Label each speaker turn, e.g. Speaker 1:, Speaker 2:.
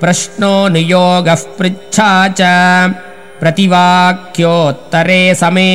Speaker 1: प्रश्नो नियोगः पृच्छा च प्रतिवाक्योत्तरे समे।